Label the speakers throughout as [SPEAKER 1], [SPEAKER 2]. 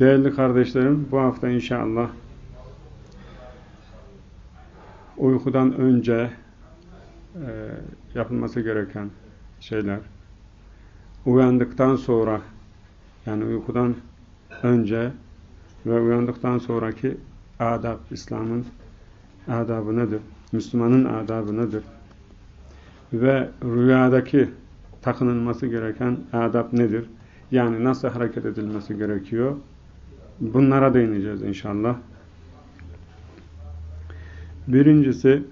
[SPEAKER 1] Değerli kardeşlerim, bu hafta inşallah uykudan önce e, yapılması gereken şeyler, uyandıktan sonra, yani uykudan önce ve uyandıktan sonraki adab, İslam'ın adabı nedir? Müslümanın adabı nedir? Ve rüyadaki takınılması gereken adab nedir? Yani nasıl hareket edilmesi gerekiyor? Bunlara değineceğiz inşallah. Birincisi,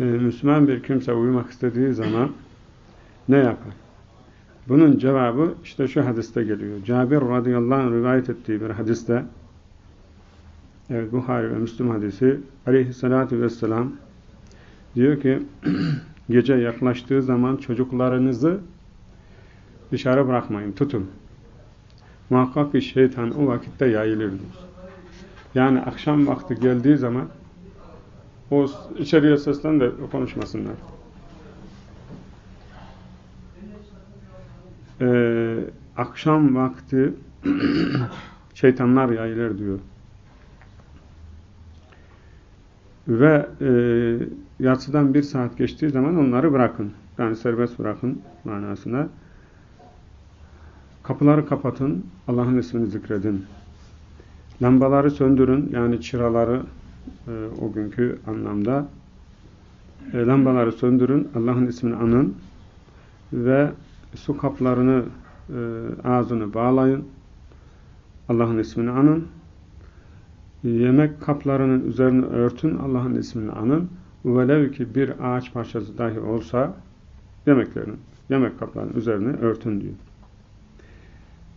[SPEAKER 1] e, Müslüman bir kimse uyumak istediği zaman ne yapar? Bunun cevabı işte şu hadiste geliyor. Cabir radıyallahu anh rivayet ettiği bir hadiste, evet Buhari ve Müslüm hadisi, aleyhissalatü vesselam diyor ki, gece yaklaştığı zaman çocuklarınızı dışarı bırakmayın, tutun. Muhakkak ki şeytan o vakitte yayılır diyor. Yani akşam vakti geldiği zaman o içeriye seslen de konuşmasınlar. Ee, akşam vakti şeytanlar yayılır diyor. Ve e, yatsıdan bir saat geçtiği zaman onları bırakın. Yani serbest bırakın manasına. Kapıları kapatın, Allah'ın ismini zikredin. Lambaları söndürün, yani çıraları e, o günkü anlamda. E, lambaları söndürün, Allah'ın ismini anın ve su kaplarını, e, ağzını bağlayın. Allah'ın ismini anın. Yemek kaplarının üzerini örtün, Allah'ın ismini anın. Velev ki bir ağaç parçası dahi olsa yemeklerin, yemek kaplarının üzerini örtün diyor.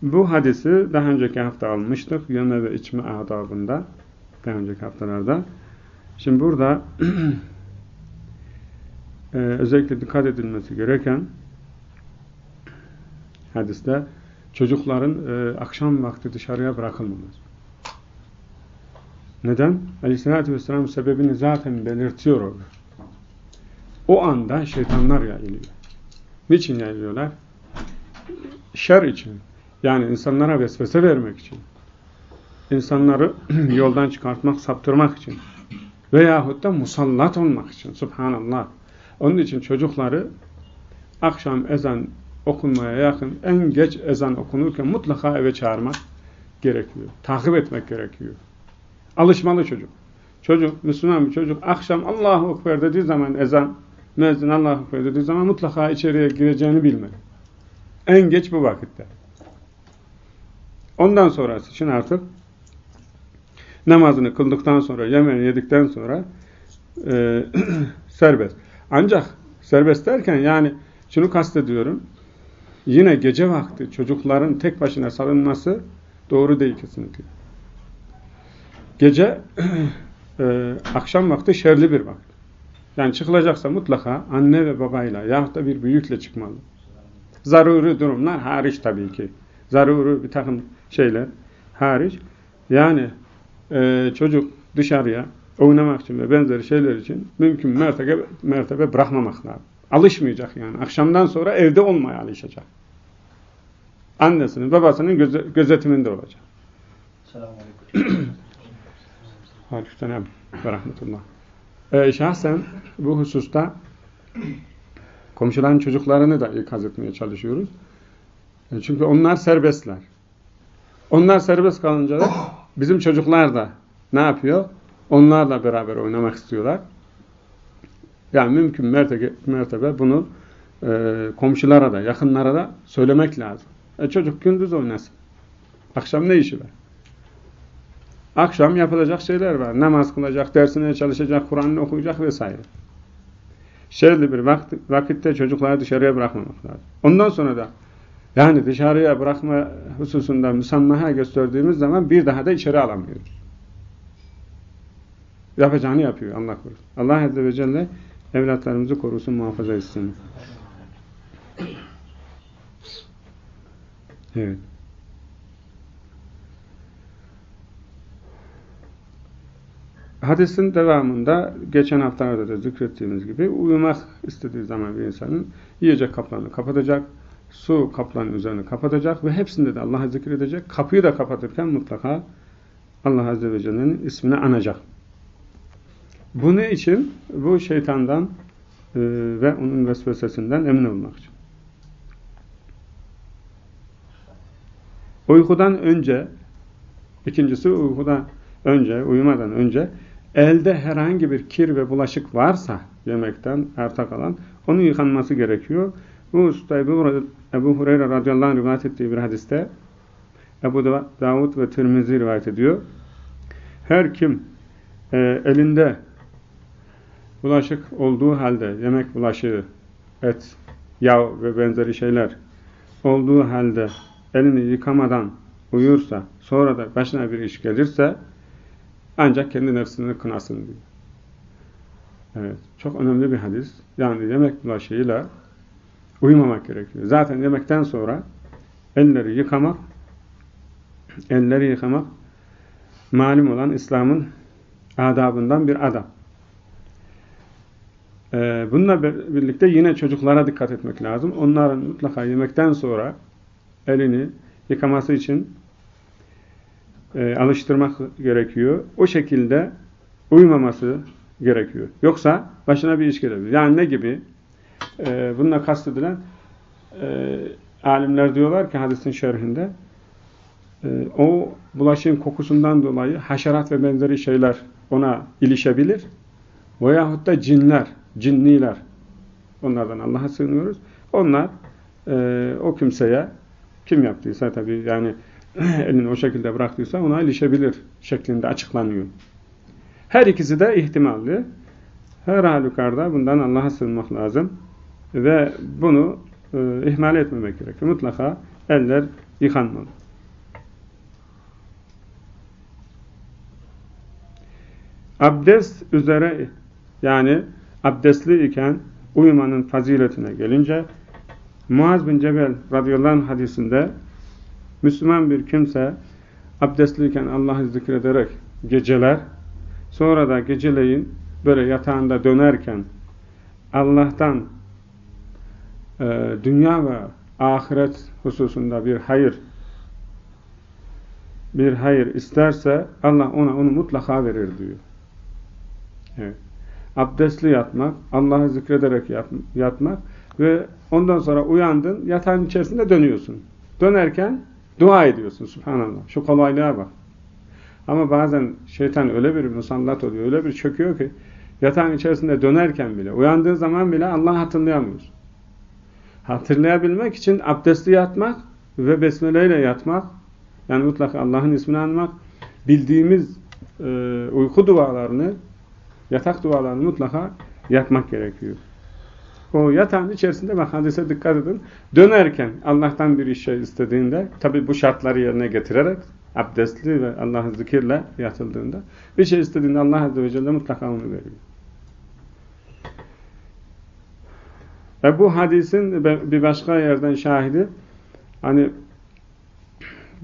[SPEAKER 1] Bu hadisi daha önceki hafta almıştık. Yeme ve içme adabında. Daha önceki haftalarda. Şimdi burada e, özellikle dikkat edilmesi gereken hadiste çocukların e, akşam vakti dışarıya bırakılmaması. Neden? Aleyhisselatü Vesselam sebebini zaten belirtiyor orada. O anda şeytanlar yayılıyor. Niçin yayılıyorlar? Şer için. Yani insanlara vesvese vermek için. İnsanları yoldan çıkartmak, saptırmak için. Veyahut da musallat olmak için. Subhanallah. Onun için çocukları akşam ezan okunmaya yakın, en geç ezan okunurken mutlaka eve çağırmak gerekiyor. Takip etmek gerekiyor. Alışmalı çocuk. Çocuk, Müslüman bir çocuk akşam Allahu Ekber dediği zaman ezan, müezzin Allahu Ekber dediği zaman mutlaka içeriye gireceğini bilmeli. En geç bu vakitte. Ondan sonrası için artık namazını kıldıktan sonra, yemeğini yedikten sonra e, serbest. Ancak serbest derken yani şunu kastediyorum. Yine gece vakti çocukların tek başına salınması doğru değil kesinlikle. Gece e, akşam vakti şerli bir vakit. Yani çıkılacaksa mutlaka anne ve babayla yahut da bir büyükle çıkmalı. Zaruri durumlar hariç tabii ki. Zaruri bir takım şeyler hariç. Yani e, çocuk dışarıya oynamak için ve benzeri şeyler için mümkün mertebe, mertebe bırakmamak lazım. Alışmayacak yani. Akşamdan sonra evde olmaya alışacak. Annesinin, babasının göze, gözetiminde olacak. Selamünaleyküm. Aleykümselam ve rahmetullah. Ee, şahsen bu hususta komşuların çocuklarını da ikaz etmeye çalışıyoruz. E, çünkü onlar serbestler. Onlar serbest kalınca da bizim çocuklar da ne yapıyor? Onlarla beraber oynamak istiyorlar. Yani mümkün mertebe, mertebe bunu e, komşulara da, yakınlara da söylemek lazım. E, çocuk gündüz oynasın. Akşam ne işi var? Akşam yapılacak şeyler var. Namaz kılacak, dersine çalışacak, Kur'an'ı okuyacak vesaire. Şerli bir vakit, vakitte çocukları dışarıya bırakmamak lazım. Ondan sonra da yani dışarıya bırakma hususunda müsammaha gösterdiğimiz zaman bir daha da içeri alamıyoruz. Yapacağını yapıyor Allah korusun. Allah Azze ve Celle evlatlarımızı korusun, muhafaza etsin. Evet. Hadisin devamında geçen haftalarda da zikrettiğimiz gibi uyumak istediği zaman bir insanın yiyecek kaplarını kapatacak, su kaplanın üzerine kapatacak ve hepsinde de Allah'ı zikredecek. Kapıyı da kapatırken mutlaka Allah Azze ve Celle'nin ismini anacak. Bu ne için? Bu şeytandan e, ve onun vesvesesinden emin olmak için. Uykudan önce, ikincisi uykudan önce, uyumadan önce elde herhangi bir kir ve bulaşık varsa yemekten arta kalan, onun yıkanması gerekiyor. Bu usta Ebu, Hureyre radıyallahu anh rivayet ettiği bir hadiste Ebu Davud ve Tirmizi rivayet ediyor. Her kim e, elinde bulaşık olduğu halde, yemek bulaşığı, et, yağ ve benzeri şeyler olduğu halde elini yıkamadan uyursa, sonra da başına bir iş gelirse ancak kendi nefsini kınasın diyor. Evet, çok önemli bir hadis. Yani yemek bulaşığıyla uyumamak gerekiyor. Zaten yemekten sonra elleri yıkamak, elleri yıkamak malum olan İslam'ın adabından bir adab. Ee, bununla birlikte yine çocuklara dikkat etmek lazım. Onların mutlaka yemekten sonra elini yıkaması için e, alıştırmak gerekiyor. O şekilde uymaması gerekiyor. Yoksa başına bir iş gelebilir. Yani ne gibi? E, bununla kastedilen e, alimler diyorlar ki hadisin şerhinde e, o bulaşığın kokusundan dolayı haşerat ve benzeri şeyler ona ilişebilir. Veyahut da cinler, cinniler onlardan Allah'a sığınıyoruz. Onlar e, o kimseye kim yaptıysa tabii yani elini o şekilde bıraktıysa ona ilişebilir şeklinde açıklanıyor. Her ikisi de ihtimalli. Her halükarda bundan Allah'a sığınmak lazım. Ve bunu e, ihmal etmemek gerekiyor. Mutlaka eller yıkanmalı. Abdest üzere yani abdestli iken uyumanın faziletine gelince Muaz bin Cebel radıyallahu anh hadisinde Müslüman bir kimse abdestliyken Allah'ı zikrederek geceler sonra da geceleyin böyle yatağında dönerken Allah'tan e, dünya ve ahiret hususunda bir hayır bir hayır isterse Allah ona onu mutlaka verir diyor. Evet. Abdestli yatmak, Allah'ı zikrederek yatmak ve ondan sonra uyandın, yatağın içerisinde dönüyorsun. Dönerken dua ediyorsun subhanallah. Şu kolaylığa bak. Ama bazen şeytan öyle bir musallat oluyor, öyle bir çöküyor ki yatağın içerisinde dönerken bile, uyandığın zaman bile Allah'ı hatırlayamıyorsun. Hatırlayabilmek için abdestli yatmak ve besmeleyle yatmak, yani mutlaka Allah'ın ismini anmak, bildiğimiz e, uyku dualarını, yatak dualarını mutlaka yatmak gerekiyor. O yatağın içerisinde bak hadise dikkat edin. Dönerken Allah'tan bir şey istediğinde tabi bu şartları yerine getirerek abdestli ve Allah'ın zikirle yatıldığında bir şey istediğinde Allah Azze ve Celle mutlaka onu veriyor. Ve bu hadisin bir başka yerden şahidi hani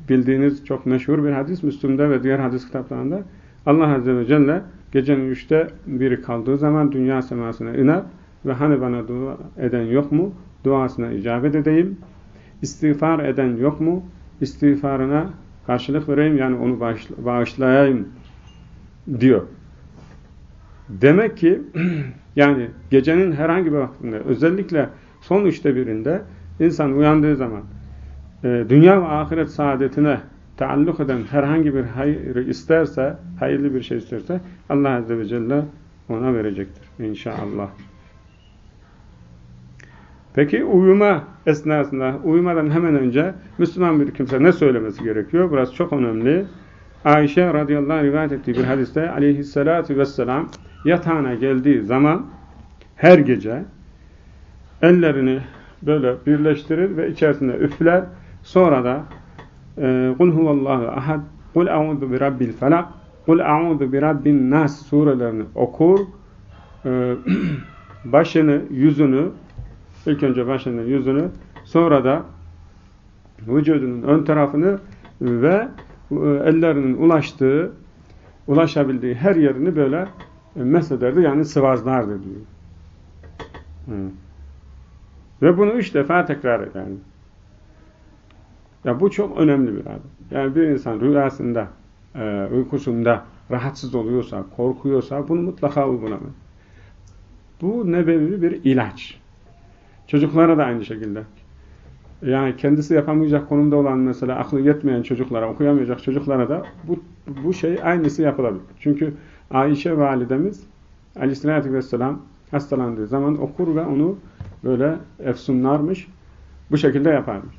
[SPEAKER 1] bildiğiniz çok meşhur bir hadis Müslüm'de ve diğer hadis kitaplarında Allah Azze ve Celle Gecenin üçte biri kaldığı zaman dünya semasına iner ve hani bana dua eden yok mu? Duasına icabet edeyim. İstiğfar eden yok mu? İstiğfarına karşılık vereyim yani onu bağışlayayım diyor. Demek ki yani gecenin herhangi bir vaktinde özellikle son üçte birinde insan uyandığı zaman e, dünya ve ahiret saadetine taalluk eden herhangi bir hayır isterse, hayırlı bir şey isterse Allah Azze ve Celle ona verecektir inşallah. Peki uyuma esnasında, uyumadan hemen önce Müslüman bir kimse ne söylemesi gerekiyor? Burası çok önemli. Ayşe radıyallahu anh rivayet ettiği bir hadiste aleyhissalatü vesselam yatağına geldiği zaman her gece ellerini böyle birleştirir ve içerisinde üfler. Sonra da huvallahu ahad Kul a'udhu bi rabbil felak Kul a'udhu bi rabbin nas surelerini okur. Ee, başını, yüzünü ilk önce başını, yüzünü sonra da vücudunun ön tarafını ve e, ellerinin ulaştığı ulaşabildiği her yerini böyle e, mesederdi yani sıvazlardı diyor. Hı. Ve bunu üç defa tekrar eder. Ya bu çok önemli bir adet. Yani bir insan rüyasında, e, uykusunda rahatsız oluyorsa, korkuyorsa bunu mutlaka uygulamalı. Bu nebevi bir ilaç. Çocuklara da aynı şekilde. Yani kendisi yapamayacak konumda olan mesela aklı yetmeyen çocuklara, okuyamayacak çocuklara da bu, bu şey aynısı yapılabilir. Çünkü Ayşe validemiz aleyhissalatü vesselam hastalandığı zaman okur ve onu böyle efsunlarmış, bu şekilde yaparmış.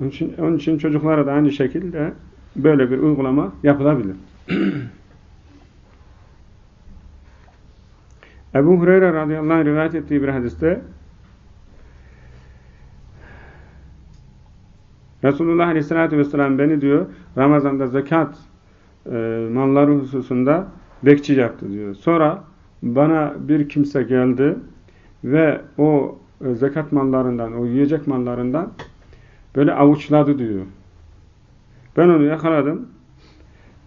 [SPEAKER 1] Onun için, onun için çocuklara da aynı şekilde böyle bir uygulama yapılabilir. Ebu Hureyre radıyallahu anh rivayet ettiği bir hadiste Resulullah aleyhissalatü vesselam beni diyor Ramazan'da zekat e, malları hususunda bekçi yaptı diyor. Sonra bana bir kimse geldi ve o e, zekat mallarından, o yiyecek mallarından böyle avuçladı diyor. Ben onu yakaladım.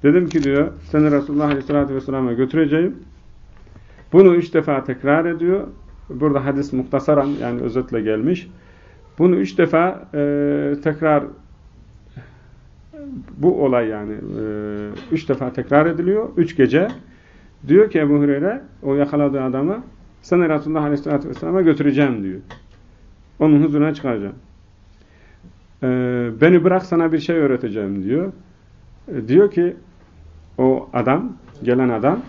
[SPEAKER 1] Dedim ki diyor, seni Resulullah Aleyhisselatü Vesselam'a götüreceğim. Bunu üç defa tekrar ediyor. Burada hadis muhtasaran yani özetle gelmiş. Bunu üç defa e, tekrar bu olay yani e, üç defa tekrar ediliyor. Üç gece. Diyor ki Ebu Hureyre o yakaladığı adama seni Resulullah Aleyhisselatü Vesselam'a götüreceğim diyor. Onun huzuruna çıkaracağım. E, beni bırak sana bir şey öğreteceğim diyor. E, diyor ki o adam, gelen adam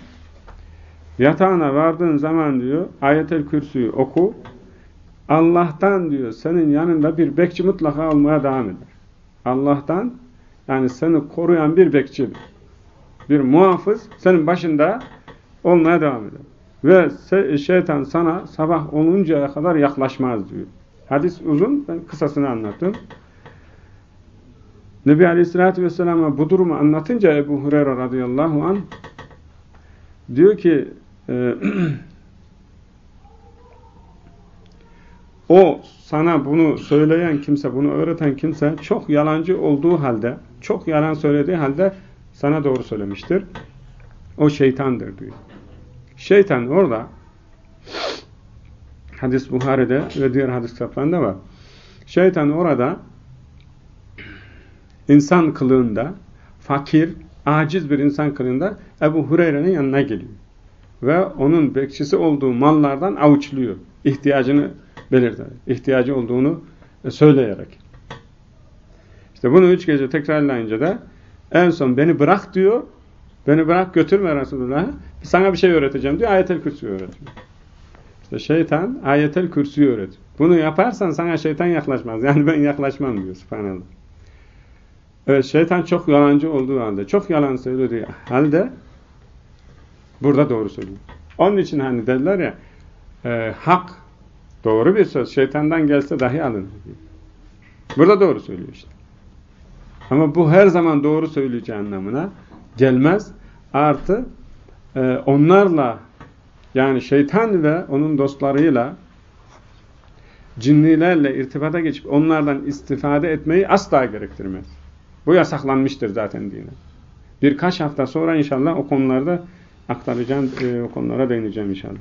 [SPEAKER 1] yatağına vardığın zaman diyor ayetel kürsüyü oku Allah'tan diyor senin yanında bir bekçi mutlaka olmaya devam eder. Allah'tan yani seni koruyan bir bekçi, bir muhafız senin başında olmaya devam eder. Ve şeytan sana sabah oluncaya kadar yaklaşmaz diyor. Hadis uzun, ben kısasını anlattım. Nebi Aleyhisselatü Vesselam'a bu durumu anlatınca Ebu Hureyre radıyallahu an diyor ki e, o sana bunu söyleyen kimse, bunu öğreten kimse çok yalancı olduğu halde, çok yalan söylediği halde sana doğru söylemiştir. O şeytandır diyor. Şeytan orada hadis Buhari'de ve diğer hadis kitaplarında var. Şeytan orada insan kılığında fakir, aciz bir insan kılığında Ebu Hureyre'nin yanına geliyor. Ve onun bekçisi olduğu mallardan avuçluyor. İhtiyacını belirter. İhtiyacı olduğunu söyleyerek. İşte bunu üç gece tekrarlayınca da en son beni bırak diyor. Beni bırak götürme Resulullah'a. Sana bir şey öğreteceğim diyor. Ayetel kürsüyü öğretiyor. İşte şeytan ayetel kürsüyü öğretiyor. Bunu yaparsan sana şeytan yaklaşmaz. Yani ben yaklaşmam diyor. Subhanallah. Evet şeytan çok yalancı olduğu halde, çok yalan söylediği halde burada doğru söylüyor. Onun için hani derler ya e, hak Doğru bir söz. Şeytandan gelse dahi alınır. Burada doğru söylüyor işte. Ama bu her zaman doğru söyleyeceği anlamına gelmez. Artı e, onlarla yani şeytan ve onun dostlarıyla cinnilerle irtibata geçip onlardan istifade etmeyi asla gerektirmez. Bu yasaklanmıştır zaten dine. Birkaç hafta sonra inşallah o konularda aktaracağım e, konulara değineceğim inşallah.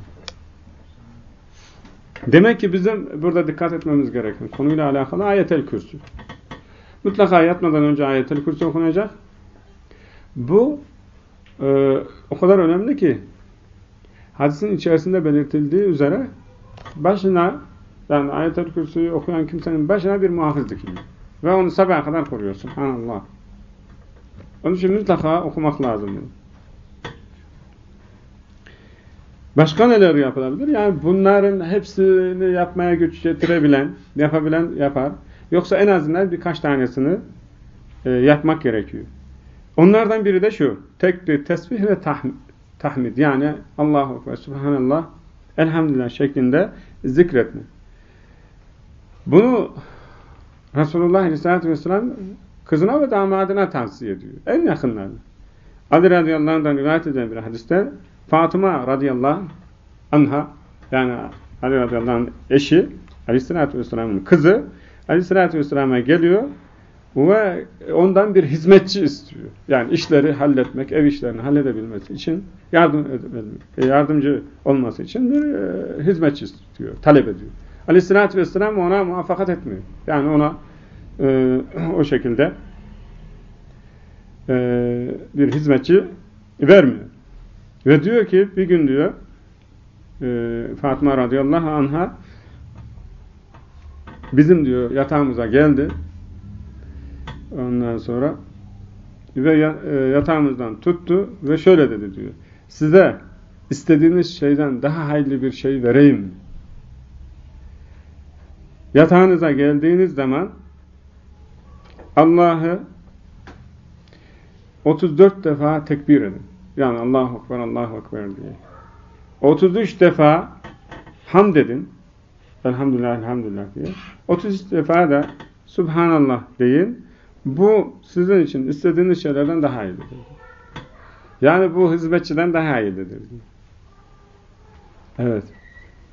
[SPEAKER 1] Demek ki bizim burada dikkat etmemiz gereken konuyla alakalı ayetel kürsü. Mutlaka yatmadan önce ayetel kürsü okunacak. Bu e, o kadar önemli ki hadisin içerisinde belirtildiği üzere başına yani ayetel kürsüyü okuyan kimsenin başına bir muhafız dikiliyor. Ve onu sabaha kadar koruyor. Subhanallah. Onun için mutlaka okumak lazım. Başka neler yapılabilir? Yani bunların hepsini yapmaya güç getirebilen, yapabilen yapar. Yoksa en azından birkaç tanesini e, yapmak gerekiyor. Onlardan biri de şu. Tekbir, tesbih ve tahmid. yani Allahu Ekber, Subhanallah, Elhamdülillah şeklinde zikretme. Bunu Resulullah Aleyhisselatü Vesselam kızına ve damadına tavsiye ediyor. En yakınlarına. Ali radıyallahu anh'dan rivayet edilen bir hadiste Fatıma radıyallahu anha yani Ali radıyallahu anh eşi Aleyhisselatü Vesselam'ın kızı Aleyhisselatü Vesselam'a geliyor ve ondan bir hizmetçi istiyor. Yani işleri halletmek, ev işlerini halledebilmesi için yardım yardımcı olması için bir e, hizmetçi istiyor, talep ediyor. Aleyhisselatü Vesselam ona muvaffakat etmiyor. Yani ona e, o şekilde e, bir hizmetçi vermiyor. Ve diyor ki bir gün diyor e, Fatıma radıyallahu anha bizim diyor yatağımıza geldi. Ondan sonra ve e, yatağımızdan tuttu ve şöyle dedi diyor. Size istediğiniz şeyden daha hayırlı bir şey vereyim? Yatağınıza geldiğiniz zaman Allah'ı 34 defa tekbir edin. Yani Allahu Ekber, Allahu Ekber diye. 33 defa hamd edin. Elhamdülillah, elhamdülillah diye. 33 defa da Subhanallah deyin. Bu sizin için istediğiniz şeylerden daha iyidir. Yani bu hizmetçiden daha iyidir. Evet.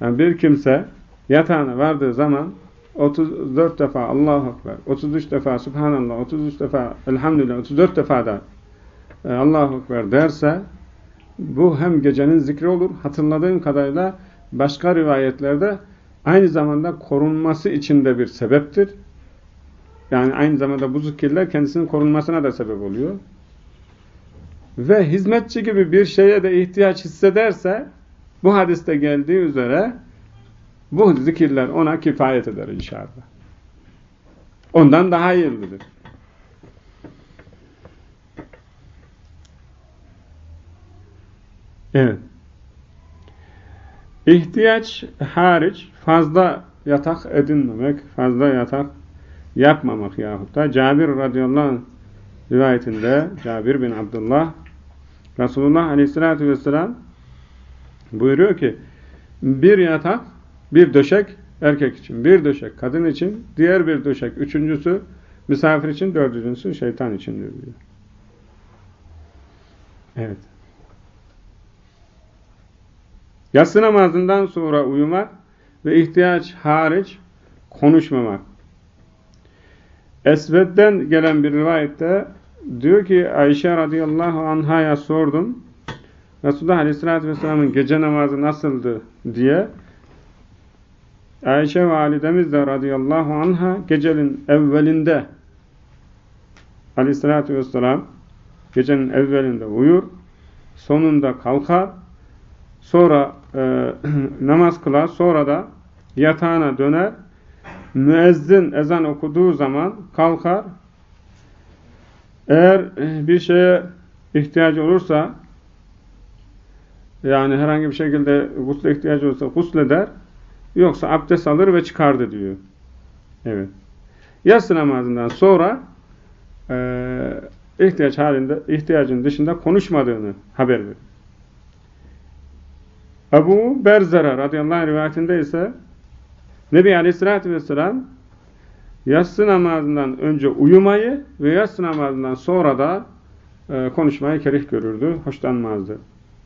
[SPEAKER 1] Yani bir kimse yatağına vardığı zaman 34 defa Allahu Ekber, 33 defa Subhanallah, 33 defa Elhamdülillah, 34 defa da e, Allahu Ekber derse bu hem gecenin zikri olur. Hatırladığım kadarıyla başka rivayetlerde aynı zamanda korunması için de bir sebeptir. Yani aynı zamanda bu zikirler kendisinin korunmasına da sebep oluyor. Ve hizmetçi gibi bir şeye de ihtiyaç hissederse bu hadiste geldiği üzere bu zikirler ona kifayet eder inşallah. Ondan daha hayırlıdır. Evet. İhtiyaç hariç fazla yatak edinmemek, fazla yatak yapmamak yahut da Cabir radıyallahu anh rivayetinde Cabir bin Abdullah Resulullah aleyhissalatü vesselam buyuruyor ki bir yatak, bir döşek erkek için, bir döşek kadın için, diğer bir döşek üçüncüsü misafir için, dördüncüsü şeytan için diyor. Evet. Yatsı namazından sonra uyumak ve ihtiyaç hariç konuşmamak. Esved'den gelen bir rivayette diyor ki Ayşe radıyallahu anhaya sordum. Resulullah aleyhissalatü vesselamın gece namazı nasıldı diye. Ayşe validemiz de radıyallahu anha gecenin evvelinde aleyhissalatü vesselam gecenin evvelinde uyur, sonunda kalkar, sonra e, namaz kılar, sonra da yatağına döner, müezzin ezan okuduğu zaman kalkar, eğer e, bir şeye ihtiyacı olursa, yani herhangi bir şekilde gusle ihtiyacı olursa gusleder, yoksa abdest alır ve çıkardı diyor. Evet. Yatsı namazından sonra e, ihtiyaç halinde, ihtiyacın dışında konuşmadığını haber verir. Ebu Berzera radıyallahu anh rivayetinde ise Nebi aleyhissalatü vesselam yatsı namazından önce uyumayı ve yatsı namazından sonra da e, konuşmayı kerih görürdü, hoşlanmazdı.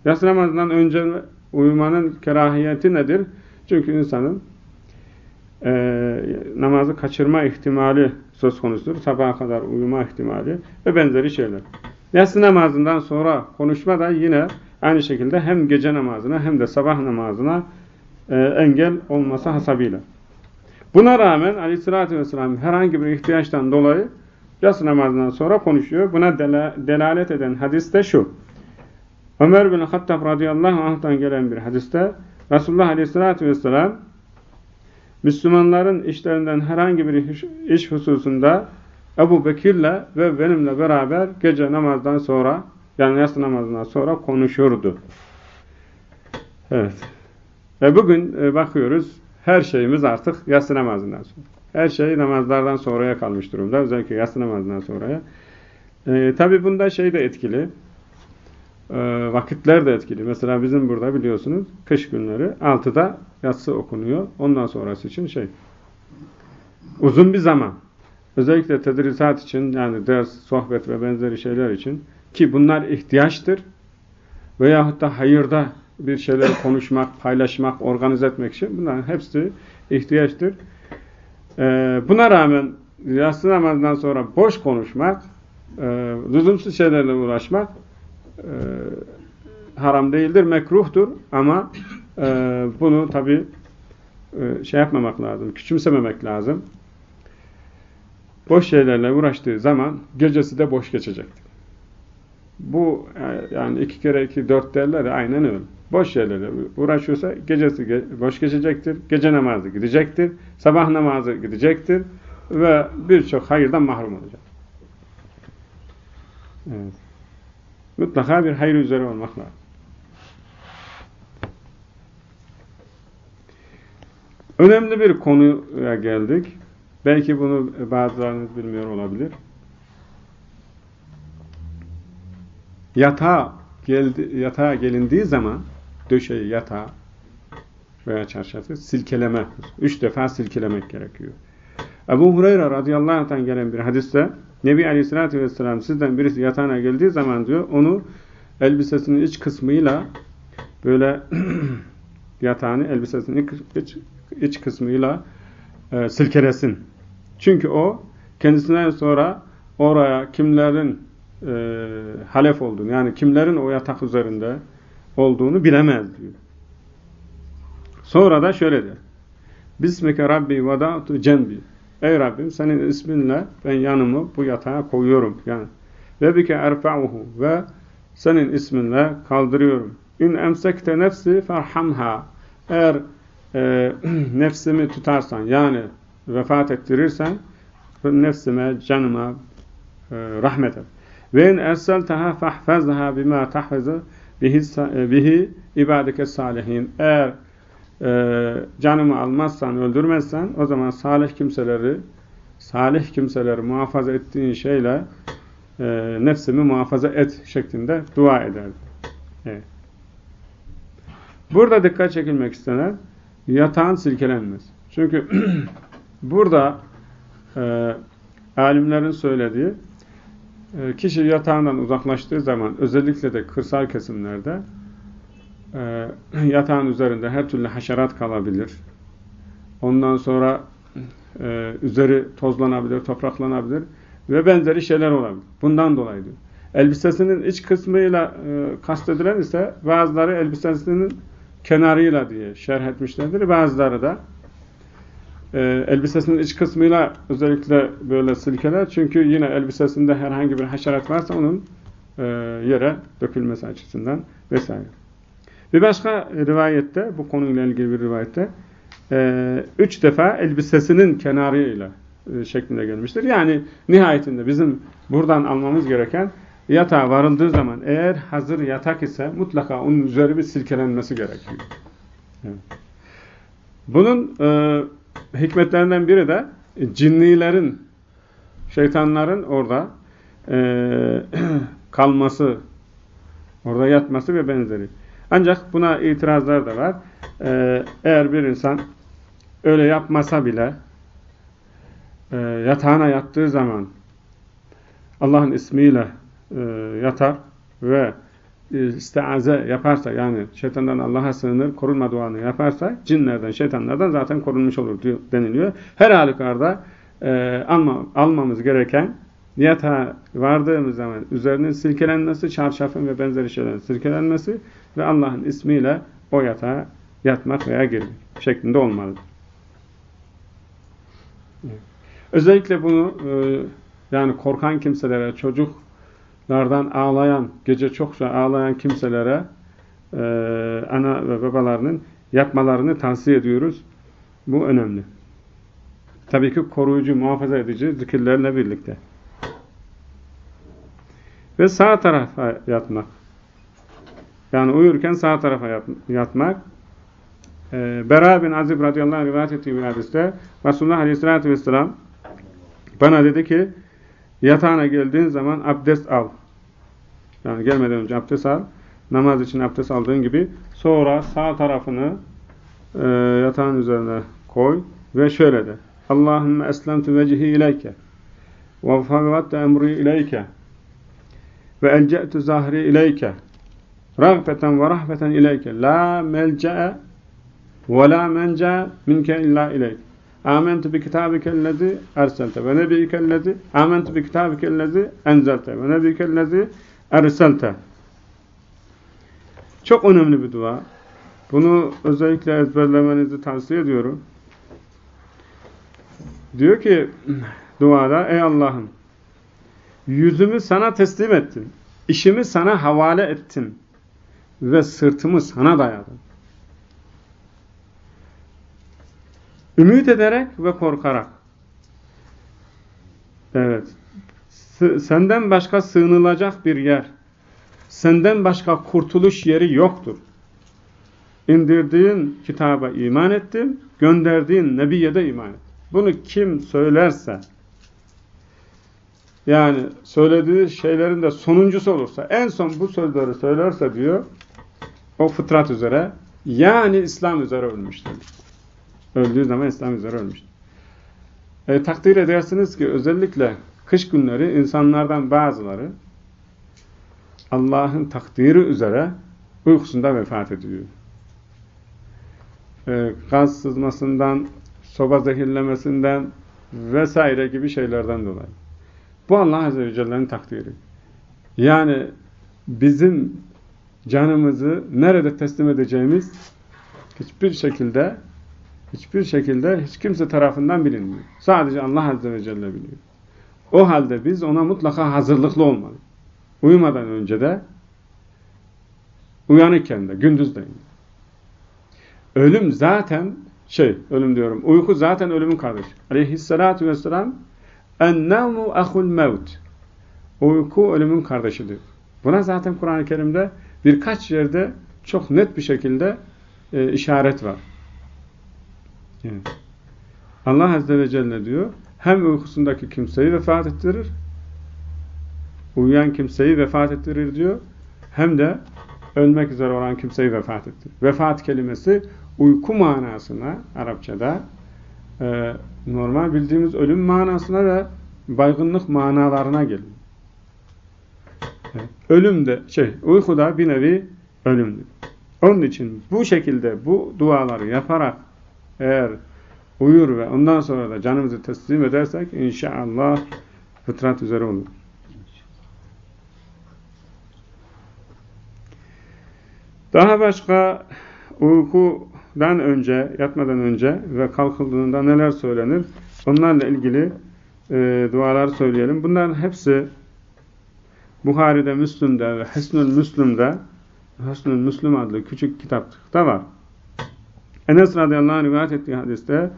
[SPEAKER 1] Yatsı namazından önce uyumanın kerahiyeti nedir? Çünkü insanın e, namazı kaçırma ihtimali söz konusudur. Sabaha kadar uyuma ihtimali ve benzeri şeyler. Yatsı namazından sonra konuşma da yine Aynı şekilde hem gece namazına hem de sabah namazına e, engel olması hasabıyla. Buna rağmen aleyhissalatü vesselam herhangi bir ihtiyaçtan dolayı yatsı namazından sonra konuşuyor. Buna dela, delalet eden hadis de şu. Ömer bin Hattab radıyallahu anh'tan gelen bir hadiste Resulullah aleyhissalatü vesselam Müslümanların işlerinden herhangi bir iş hususunda Ebu Bekir'le ve benimle beraber gece namazdan sonra yani yatsı namazından sonra konuşurdu. Evet. Ve bugün e, bakıyoruz her şeyimiz artık yatsı namazından sonra. Her şey namazlardan sonraya kalmış durumda. Özellikle yatsı namazından sonraya. E, Tabi bunda şey de etkili. E, vakitler de etkili. Mesela bizim burada biliyorsunuz kış günleri 6'da yatsı okunuyor. Ondan sonrası için şey uzun bir zaman. Özellikle tedrisat için yani ders, sohbet ve benzeri şeyler için ki bunlar ihtiyaçtır veyahut da hayırda bir şeyleri konuşmak, paylaşmak, organize etmek için bunların hepsi ihtiyaçtır. Ee, buna rağmen yatsı namazından sonra boş konuşmak, e, lüzumsuz şeylerle uğraşmak e, haram değildir, mekruhtur ama e, bunu tabi e, şey yapmamak lazım, küçümsememek lazım. Boş şeylerle uğraştığı zaman gecesi de boş geçecektir. Bu e, yani iki kere iki dört derler de aynen öyle. Boş şeylerle uğraşıyorsa gecesi boş geçecektir. Gece namazı gidecektir. Sabah namazı gidecektir. Ve birçok hayırdan mahrum olacak. Evet. Mutlaka bir hayır üzere olmak lazım. Önemli bir konuya geldik. Belki bunu bazılarınız bilmiyor olabilir. Yatağa, geldi, yatağa gelindiği zaman döşeyi, yatağı veya çarşafı silkeleme. Üç defa silkelemek gerekiyor. Ebu Hureyre radıyallahu anh'tan gelen bir hadiste Nebi aleyhissalatü vesselam sizden birisi yatağına geldiği zaman diyor onu elbisesinin iç kısmıyla böyle yatağını elbisesinin iç, iç kısmıyla e, silkelesin. Çünkü o kendisinden sonra oraya kimlerin e, halef olduğunu yani kimlerin o yatak üzerinde olduğunu bilemez diyor. Sonra da şöyle der. Bismike Rabbi vada'tu cembi. Ey Rabbim senin isminle ben yanımı bu yatağa koyuyorum. Yani. Ve bike erfa'uhu ve senin isminle kaldırıyorum. İn emsekte nefsi ferhamha. Eğer e, nefsimi tutarsan yani vefat ettirirsen nefsime, canıma e, rahmet et. Ve in erselteha fahfazha bima tahfazu bihi, e, ibadike salihin. Eğer e, canımı almazsan, öldürmezsen o zaman salih kimseleri salih kimseleri muhafaza ettiğin şeyle e, nefsimi muhafaza et şeklinde dua eder. Evet. Burada dikkat çekilmek istenen yatağın silkelenmesi. Çünkü burada e, alimlerin söylediği kişi yatağından uzaklaştığı zaman özellikle de kırsal kesimlerde e, yatağın üzerinde her türlü haşerat kalabilir. Ondan sonra e, üzeri tozlanabilir, topraklanabilir ve benzeri şeyler olabilir. Bundan dolayı diyor. Elbisesinin iç kısmıyla e, kastedilen ise bazıları elbisesinin kenarıyla diye şerh etmişlerdir. Bazıları da e, elbisesinin iç kısmıyla özellikle böyle silkeler. Çünkü yine elbisesinde herhangi bir haşerat varsa onun e, yere dökülmesi açısından vesaire. Bir başka rivayette, bu konuyla ilgili bir rivayette e, üç defa elbisesinin kenarıyla e, şeklinde gelmiştir. Yani nihayetinde bizim buradan almamız gereken yatağa varıldığı zaman eğer hazır yatak ise mutlaka onun üzeri bir silkelenmesi gerekiyor. Evet. Bunun e, hikmetlerinden biri de cinnilerin, şeytanların orada e, kalması, orada yatması ve benzeri. Ancak buna itirazlar da var. E, eğer bir insan öyle yapmasa bile e, yatağına yattığı zaman Allah'ın ismiyle e, yatar ve istiaze yaparsa yani şeytandan Allah'a sığınır korunma duanı yaparsa cinlerden şeytanlardan zaten korunmuş olur diyor, deniliyor. Her halükarda e, alma, almamız gereken yatağa vardığımız zaman üzerinin silkelenmesi, çarşafın ve benzeri şeylerin silkelenmesi ve Allah'ın ismiyle o yatağa yatmak veya girmek şeklinde olmalı. Özellikle bunu e, yani korkan kimselere, çocuklardan ağlayan, gece çokça ağlayan kimselere e, ana ve babalarının yapmalarını tavsiye ediyoruz. Bu önemli. Tabii ki koruyucu, muhafaza edici zikirlerle birlikte. Ve sağ tarafa yatmak. Yani uyurken sağ tarafa yatmak. Ee, Bera bin Azib radıyallahu anh rivayet ettiği bir hadiste Resulullah aleyhissalatü vesselam bana dedi ki yatağına geldiğin zaman abdest al. Yani gelmeden önce abdest al. Namaz için abdest aldığın gibi. Sonra sağ tarafını e, yatağın üzerine koy ve şöyle de. Allahümme eslemtu vecihi ileyke ve fagvattu emri ileyke ve elce'tu zahri ileyke ragbeten ve rahbeten ileyke la melce'e ve la mence'e minke illa ileyke Amentu bi kitabikellezi erselte ve nebiyikellezi amentu bi kitabikellezi enzelte ve nebiyikellezi erselte. Çok önemli bir dua. Bunu özellikle ezberlemenizi tavsiye ediyorum. Diyor ki duada ey Allah'ım yüzümü sana teslim ettim. İşimi sana havale ettim. Ve sırtımı sana dayadım. Ümit ederek ve korkarak. Evet. Senden başka sığınılacak bir yer. Senden başka kurtuluş yeri yoktur. İndirdiğin kitaba iman ettim. Gönderdiğin nebiye de iman ettim. Bunu kim söylerse yani söylediği şeylerin de sonuncusu olursa en son bu sözleri söylerse diyor o fıtrat üzere yani İslam üzere ölmüştür. Öldüğü zaman İslam üzere ölmüştür. E, takdir edersiniz ki özellikle kış günleri insanlardan bazıları Allah'ın takdiri üzere uykusunda vefat ediyor. E, gaz sızmasından, soba zehirlemesinden vesaire gibi şeylerden dolayı. Bu Allah Azze ve Celle'nin takdiri. Yani bizim canımızı nerede teslim edeceğimiz hiçbir şekilde hiçbir şekilde hiç kimse tarafından bilinmiyor. Sadece Allah Azze ve Celle biliyor. O halde biz ona mutlaka hazırlıklı olmalı. Uyumadan önce de uyanıkken de gündüzden. Ölüm zaten şey, ölüm diyorum, uyku zaten ölümün kardeşi. Aleyhissalatu vesselam ennevmu ahul mevt. Uyku ölümün kardeşidir. Buna zaten Kur'an-ı Kerim'de birkaç yerde çok net bir şekilde e, işaret var. Evet. Allah Azze ve Celle diyor, hem uykusundaki kimseyi vefat ettirir, uyuyan kimseyi vefat ettirir diyor, hem de ölmek üzere olan kimseyi vefat ettirir. Vefat kelimesi uyku manasına Arapçada e, normal bildiğimiz ölüm manasına ve baygınlık manalarına geliyor. Evet. Ölüm de şey uyku da bir nevi ölümdür. Onun için bu şekilde bu duaları yaparak eğer uyur ve ondan sonra da canımızı teslim edersek inşallah fıtrat üzere olur. Daha başka uykudan önce, yatmadan önce ve kalkıldığında neler söylenir? Onlarla ilgili e, dualar söyleyelim. Bunların hepsi Buhari'de, Müslüm'de ve Hesnül Müslüm'de Hesnül Müslüm adlı küçük kitapta var. Enes radıyallahu anh rivayet ettiği hadiste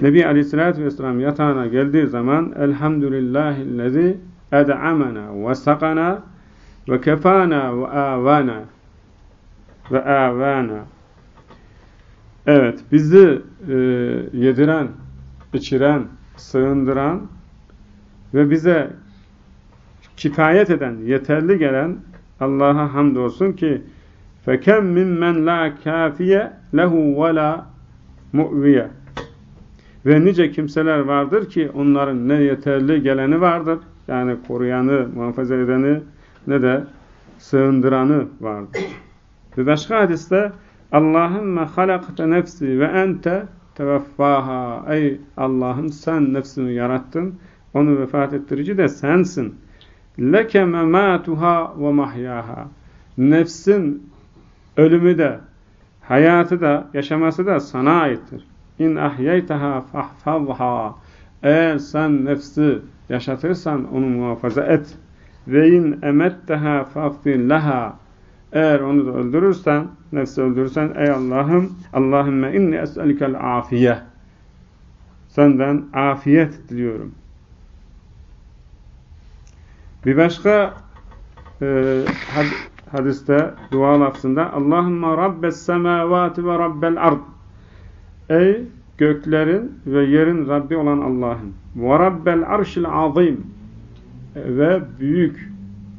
[SPEAKER 1] Nebi aleyhissalatü vesselam yatağına geldiği zaman Elhamdülillahillezî ed'amena ve sakana ve kefana ve avana ve avana Evet, bizi e, yediren, içiren, sığındıran ve bize kifayet eden, yeterli gelen Allah'a hamdolsun ki فَكَمْ مِنْ la kafiye lehu وَلَا مُؤْوِيَ ve nice kimseler vardır ki onların ne yeterli geleni vardır. Yani koruyanı, muhafaza edeni ne de sığındıranı vardır. Bir başka hadiste Allahümme halakte nefsi ve ente teveffaha. Ey Allah'ım sen nefsimi yarattın Onu vefat ettirici de sensin. Leke mematuha ve mahyaha. Nefsin ölümü de, hayatı da, yaşaması da sana aittir. İn ahyeytaha fahfazha. Eğer sen nefsi yaşatırsan onu muhafaza et. Ve in emetteha fagfir leha. Eğer onu da öldürürsen, nefsi öldürürsen, ey Allah'ım, Allahümme inni es'elikel afiye. Senden afiyet diliyorum. Bir başka e, had hadiste, dua lafzında Allahümme rabbes semavati ve rabbel ard. Ey göklerin ve yerin Rabbi olan Allah'ım. Ve rabbel arşil azim. Ve büyük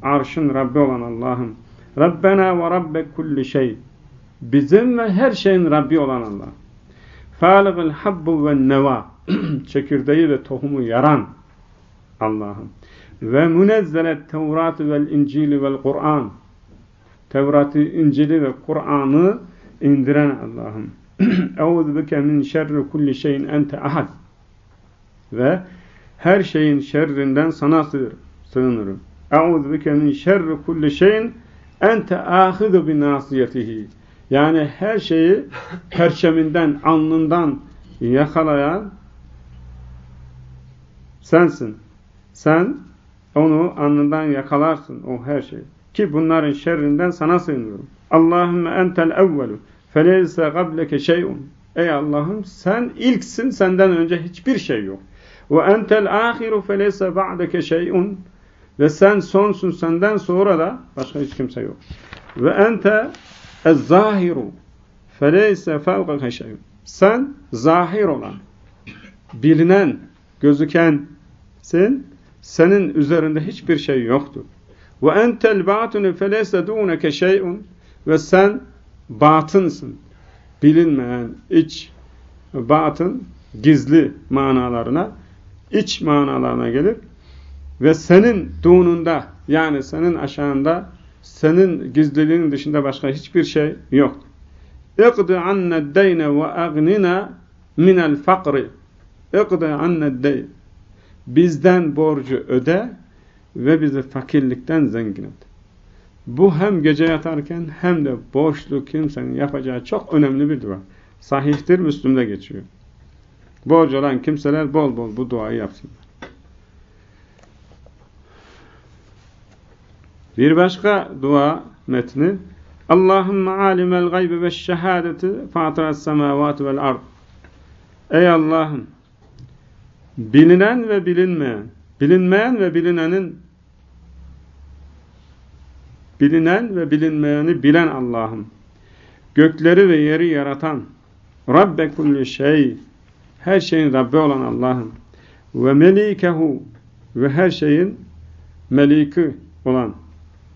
[SPEAKER 1] arşın Rabbi olan Allah'ım. Rabbena ve rabbe kulli şey. Bizim ve her şeyin Rabbi olan Allah. Faligil habbu ve neva. Çekirdeği ve tohumu yaran Allah'ım. Ve münezzelet Tevratı vel İncili vel Kur'an. Tevrat'ı, İncil'i ve Kur'an'ı indiren Allah'ım. Euzu bike min şerri kulli şeyin ente ahad. Ve her şeyin şerrinden sana sığınırım. Euzu bike min şerri kulli şeyin ente ahidu bi nasiyetihi. Yani her şeyi perçeminden, alnından yakalayan sensin. Sen onu alnından yakalarsın o her şeyi. Ki bunların şerrinden sana sığınıyorum. Allahümme entel evvelu feleyse gableke şeyun. Ey Allah'ım sen ilksin senden önce hiçbir şey yok. Ve entel ahiru feleyse ba'deke şeyun. Ve sen sonsun senden sonra da başka hiç kimse yok. Ve ente ez-zahiru feleyse fevkake şeyun. Sen zahir olan, bilinen, gözükensin. Senin üzerinde hiçbir şey yoktur. Ve entel batunu feleyse duneke şeyun. Ve sen batınsın. Bilinmeyen iç, batın, gizli manalarına, iç manalarına gelir. Ve senin dununda, yani senin aşağında, senin gizliliğin dışında başka hiçbir şey yok. اِقْدِ عَنَّ الدَّيْنَ وَاَغْنِنَا مِنَ الْفَقْرِ اِقْدِ عَنَّ الدَّيْنَ Bizden borcu öde ve bizi fakirlikten zengin et. Bu hem gece yatarken hem de boşluk kimsenin yapacağı çok önemli bir dua. Sahihtir, Müslüm'de geçiyor. Borç olan kimseler bol bol bu duayı yapsınlar. Bir başka dua metni Allahümme alimel gaybi ve şehadeti fatiras semavati vel ard Ey Allah'ım bilinen ve bilinmeyen bilinmeyen ve bilinenin bilinen ve bilinmeyeni bilen Allah'ım. Gökleri ve yeri yaratan, Rabbe kulli şey, her şeyin Rabbi olan Allah'ım. Ve melikehu, ve her şeyin meliki olan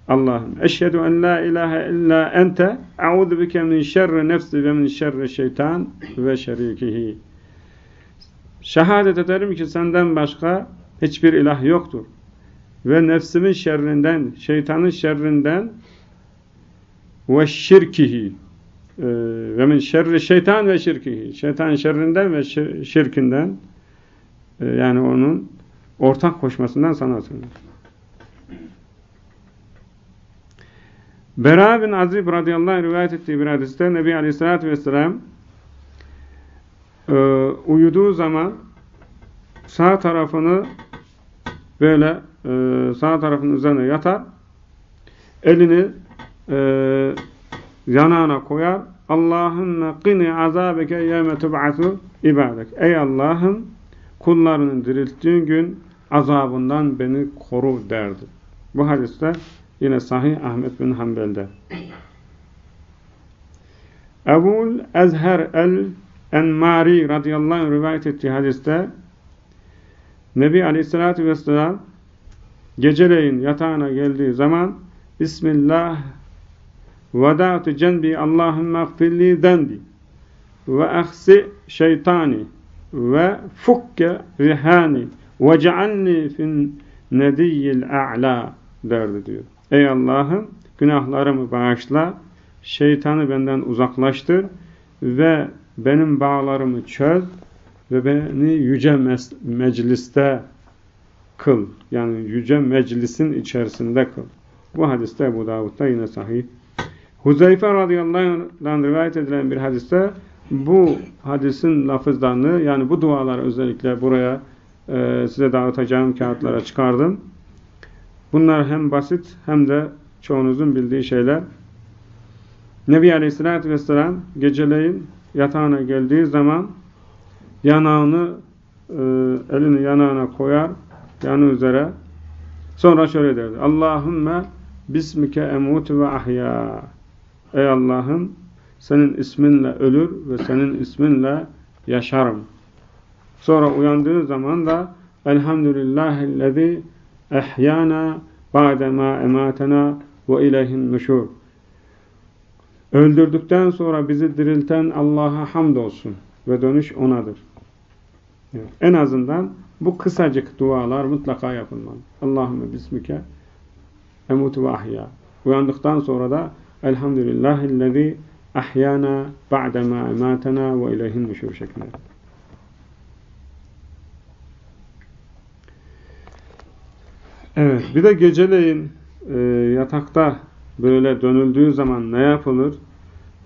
[SPEAKER 1] Allah'ım. Eşhedü en la ilahe illa ente, a'udhu bike min şerri nefsi ve min şerri şeytan ve şerikihi. Şehadet ederim ki senden başka hiçbir ilah yoktur ve nefsimin şerrinden, şeytanın şerrinden ve şirkihi e, ve min şerri şeytan ve şirkihi şeytan şerrinden ve şirkinden e, yani onun ortak koşmasından sana sığınır. Bera bin Azib radıyallahu anh rivayet ettiği bir hadiste Nebi aleyhissalatü vesselam e, uyuduğu zaman sağ tarafını böyle e, sağ tarafının üzerine yatar. Elini e, yanağına koyar. Allahümme qini azabeke yevme tub'atu ibadek. Ey Allah'ım kullarının dirilttiğin gün azabından beni koru derdi. Bu hadiste yine sahih Ahmet bin Hanbel'de. Ebul Ezher el-Enmari radıyallahu anh rivayet ettiği hadiste Nebi aleyhissalatü vesselam geceleyin yatağına geldiği zaman Bismillah Veda'tu cenbi Allahümme gfirli zendi ve ahsi şeytani ve fukke rihani ve cealni fin nediyyil a'la derdi diyor. Ey Allah'ım günahlarımı bağışla, şeytanı benden uzaklaştır ve benim bağlarımı çöz ve beni yüce mecliste kıl. Yani yüce meclisin içerisinde kıl. Bu hadiste Ebu Davud'da yine sahih. Huzeyfe radıyallahu anh'dan rivayet edilen bir hadiste bu hadisin lafızlarını yani bu dualar özellikle buraya e, size dağıtacağım kağıtlara çıkardım. Bunlar hem basit hem de çoğunuzun bildiği şeyler. Nebi Aleyhisselatü Vesselam geceleyin yatağına geldiği zaman yanağını e, elini yanağına koyar yanı üzere sonra şöyle derdi. Allahümme bismike emutu ve ahya Ey Allah'ım senin isminle ölür ve senin isminle yaşarım. Sonra uyandığı zaman da Elhamdülillahillezî ehyana ba'dema ematena ve ileyhin nuşur. Öldürdükten sonra bizi dirilten Allah'a hamdolsun ve dönüş O'nadır. Yani en azından bu kısacık dualar mutlaka yapılmalı. Allahümme bismike emutu ve ahya. Uyandıktan sonra da Elhamdülillahillezî ahyana ba'dema ematena ve ileyhin nuşur şeklinde. Evet, bir de geceleyin e, yatakta böyle dönüldüğü zaman ne yapılır?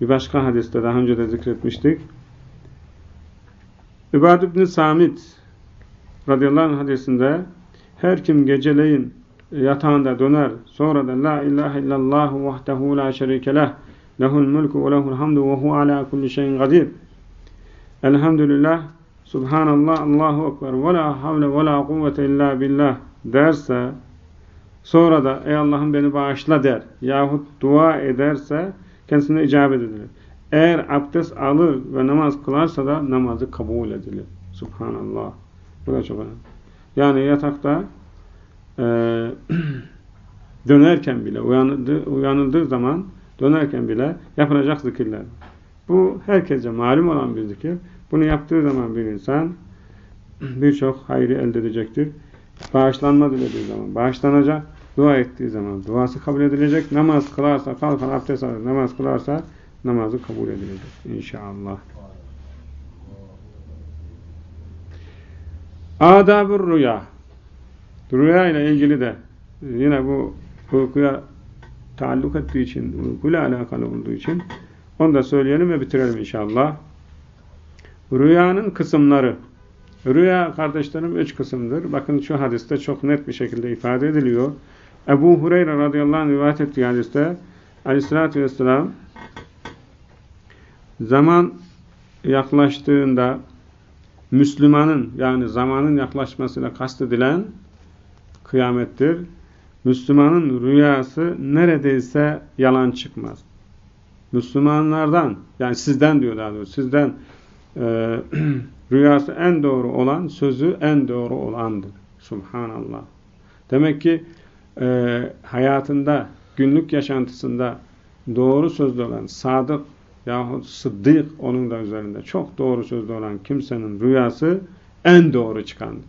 [SPEAKER 1] Bir başka hadiste daha önce de zikretmiştik. İbad ibn Samit radıyallahu anh hadisinde her kim geceleyin yatağında döner sonra da la ilahe illallah vahdehu la şerike leh lehul mulku ve lehul hamdu ve hu ala kulli şeyin kadir elhamdülillah subhanallah allahu ekber ve la havle ve la kuvvete illa billah derse sonra da ey Allah'ım beni bağışla der yahut dua ederse kendisine icabet edilir. Eğer abdest alır ve namaz kılarsa da namazı kabul edilir. Subhanallah. Bu da çok önemli. Yani yatakta e, dönerken bile uyanıldığı, uyanıldığı zaman dönerken bile yapılacak zikirler. Bu herkese malum olan bir zikir. Bunu yaptığı zaman bir insan birçok hayrı elde edecektir. Bağışlanma dilediği zaman bağışlanacak. Dua ettiği zaman duası kabul edilecek. Namaz kılarsa, kalkan abdest alır, namaz kılarsa namazı kabul edilecek. İnşallah. Adab-ı rüya. Rüya ile ilgili de yine bu uykuya taalluk ettiği için, uykuyla alakalı olduğu için onu da söyleyelim ve bitirelim inşallah. Rüyanın kısımları. Rüya kardeşlerim üç kısımdır. Bakın şu hadiste çok net bir şekilde ifade ediliyor. Ebu Hureyre radıyallahu anh rivayet ettiği hadiste aleyhissalatü vesselam zaman yaklaştığında Müslümanın yani zamanın yaklaşmasıyla kastedilen kıyamettir. Müslümanın rüyası neredeyse yalan çıkmaz. Müslümanlardan yani sizden diyor daha doğrusu sizden e, rüyası en doğru olan sözü en doğru olandır. Subhanallah. Demek ki e, hayatında günlük yaşantısında doğru sözlü olan sadık yahut sıddık onun da üzerinde çok doğru sözlü olan kimsenin rüyası en doğru çıkandır.